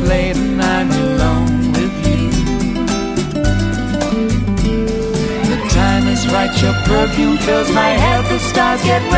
late and I'm alone with you. The time is right, your perfume fills my head, the stars get red